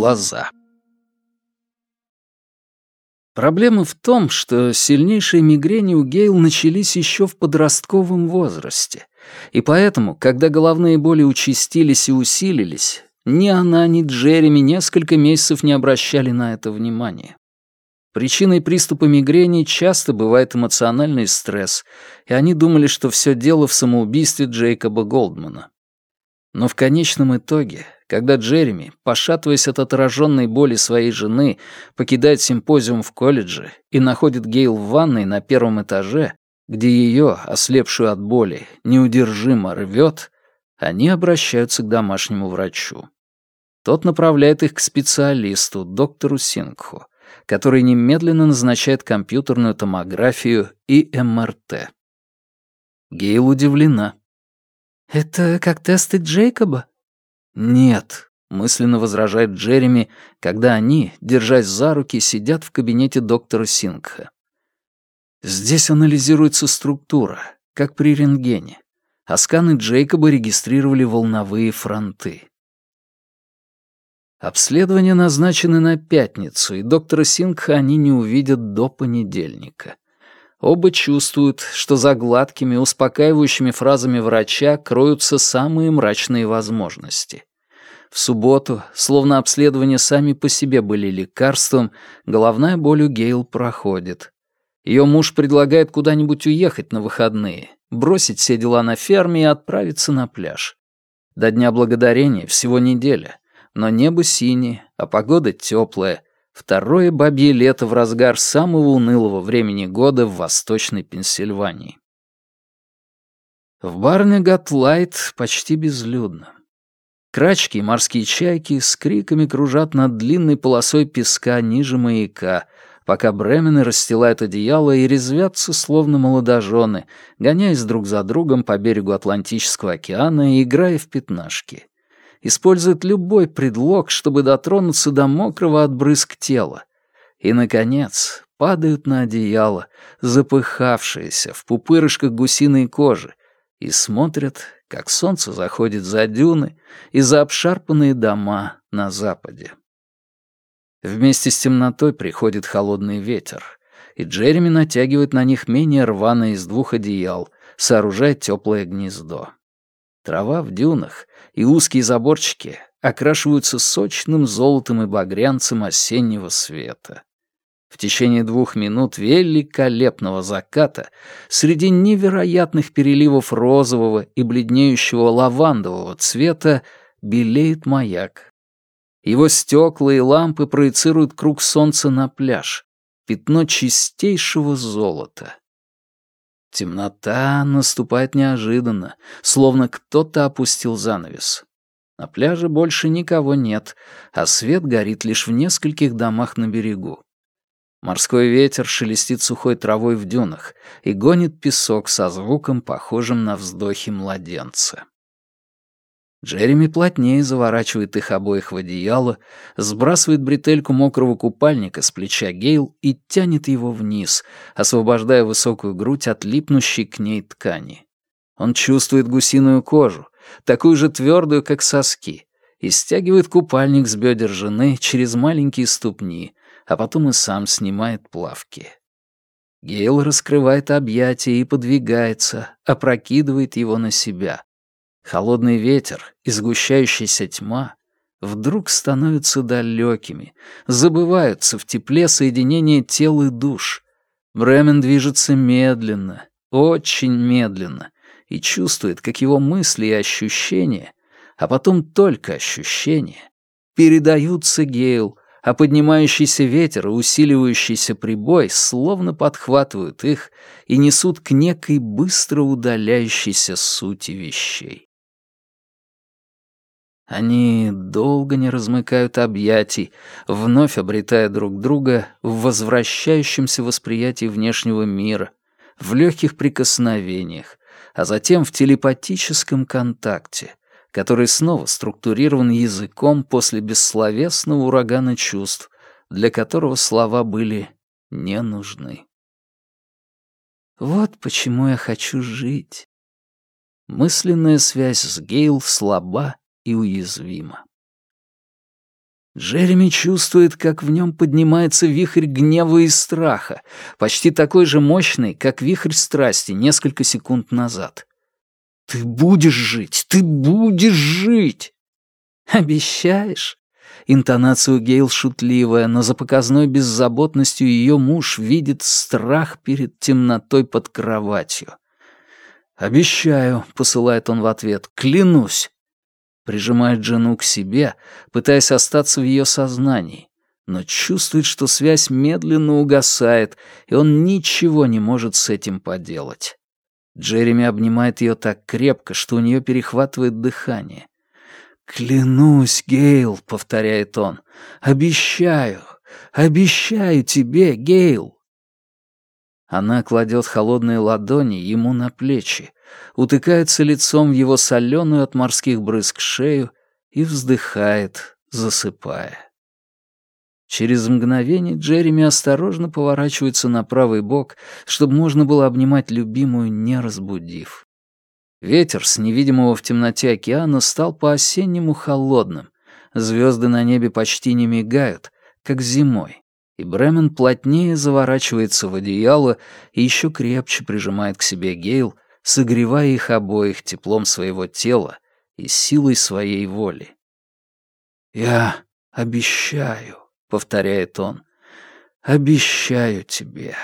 глаза. Проблема в том, что сильнейшие мигрени у Гейл начались еще в подростковом возрасте, и поэтому, когда головные боли участились и усилились, ни она, ни Джереми несколько месяцев не обращали на это внимания. Причиной приступа мигрени часто бывает эмоциональный стресс, и они думали, что все дело в самоубийстве Джейкоба Голдмана. Но в конечном итоге, когда Джереми, пошатываясь от отраженной боли своей жены, покидает симпозиум в колледже и находит Гейл в ванной на первом этаже, где ее, ослепшую от боли, неудержимо рвет, они обращаются к домашнему врачу. Тот направляет их к специалисту, доктору Сингху, который немедленно назначает компьютерную томографию и МРТ. Гейл удивлена. «Это как тесты Джейкоба?» «Нет», — мысленно возражает Джереми, когда они, держась за руки, сидят в кабинете доктора Сингха. Здесь анализируется структура, как при рентгене, а сканы Джейкоба регистрировали волновые фронты. Обследования назначены на пятницу, и доктора Сингха они не увидят до понедельника. Оба чувствуют, что за гладкими, успокаивающими фразами врача кроются самые мрачные возможности. В субботу, словно обследования сами по себе были лекарством, головная боль у Гейл проходит. Ее муж предлагает куда-нибудь уехать на выходные, бросить все дела на ферме и отправиться на пляж. До Дня Благодарения всего неделя, но небо синее, а погода теплая — Второе бабье лето в разгар самого унылого времени года в Восточной Пенсильвании. В барне Гатлайт почти безлюдно. Крачки и морские чайки с криками кружат над длинной полосой песка ниже маяка, пока бремены расстилают одеяло и резвятся, словно молодожены, гоняясь друг за другом по берегу Атлантического океана и играя в пятнашки использует любой предлог, чтобы дотронуться до мокрого от брызг тела. И, наконец, падают на одеяло, запыхавшиеся в пупырышках гусиной кожи, и смотрят, как солнце заходит за дюны и за обшарпанные дома на западе. Вместе с темнотой приходит холодный ветер, и Джереми натягивает на них менее рваное из двух одеял, сооружая теплое гнездо. Трава в дюнах и узкие заборчики окрашиваются сочным золотом и багрянцем осеннего света. В течение двух минут великолепного заката среди невероятных переливов розового и бледнеющего лавандового цвета белеет маяк. Его стекла и лампы проецируют круг солнца на пляж, пятно чистейшего золота. Темнота наступает неожиданно, словно кто-то опустил занавес. На пляже больше никого нет, а свет горит лишь в нескольких домах на берегу. Морской ветер шелестит сухой травой в дюнах и гонит песок со звуком, похожим на вздохи младенца. Джереми плотнее заворачивает их обоих в одеяло, сбрасывает бретельку мокрого купальника с плеча Гейл и тянет его вниз, освобождая высокую грудь от липнущей к ней ткани. Он чувствует гусиную кожу, такую же твердую, как соски, и стягивает купальник с бедер жены через маленькие ступни, а потом и сам снимает плавки. Гейл раскрывает объятия и подвигается, опрокидывает его на себя. Холодный ветер и сгущающаяся тьма вдруг становятся далекими, забываются в тепле соединения тел и душ. Бремен движется медленно, очень медленно, и чувствует, как его мысли и ощущения, а потом только ощущения, передаются Гейл, а поднимающийся ветер и усиливающийся прибой словно подхватывают их и несут к некой быстро удаляющейся сути вещей. Они долго не размыкают объятий, вновь обретая друг друга в возвращающемся восприятии внешнего мира, в легких прикосновениях, а затем в телепатическом контакте, который снова структурирован языком после бессловесного урагана чувств, для которого слова были не нужны. Вот почему я хочу жить. Мысленная связь с Гейл слаба и уязвима. Джереми чувствует, как в нем поднимается вихрь гнева и страха, почти такой же мощный, как вихрь страсти несколько секунд назад. «Ты будешь жить! Ты будешь жить!» «Обещаешь?» Интонацию Гейл шутливая, но за показной беззаботностью ее муж видит страх перед темнотой под кроватью. «Обещаю», — посылает он в ответ, — «клянусь» прижимает жену к себе, пытаясь остаться в ее сознании, но чувствует, что связь медленно угасает, и он ничего не может с этим поделать. Джереми обнимает ее так крепко, что у нее перехватывает дыхание. «Клянусь, Гейл», — повторяет он, — «обещаю, обещаю тебе, Гейл». Она кладет холодные ладони ему на плечи, утыкается лицом в его соленую от морских брызг шею и вздыхает, засыпая. Через мгновение Джереми осторожно поворачивается на правый бок, чтобы можно было обнимать любимую, не разбудив. Ветер с невидимого в темноте океана стал по-осеннему холодным. Звезды на небе почти не мигают, как зимой. И Бремен плотнее заворачивается в одеяло и еще крепче прижимает к себе Гейл, согревая их обоих теплом своего тела и силой своей воли. «Я обещаю», — повторяет он, — «обещаю тебе».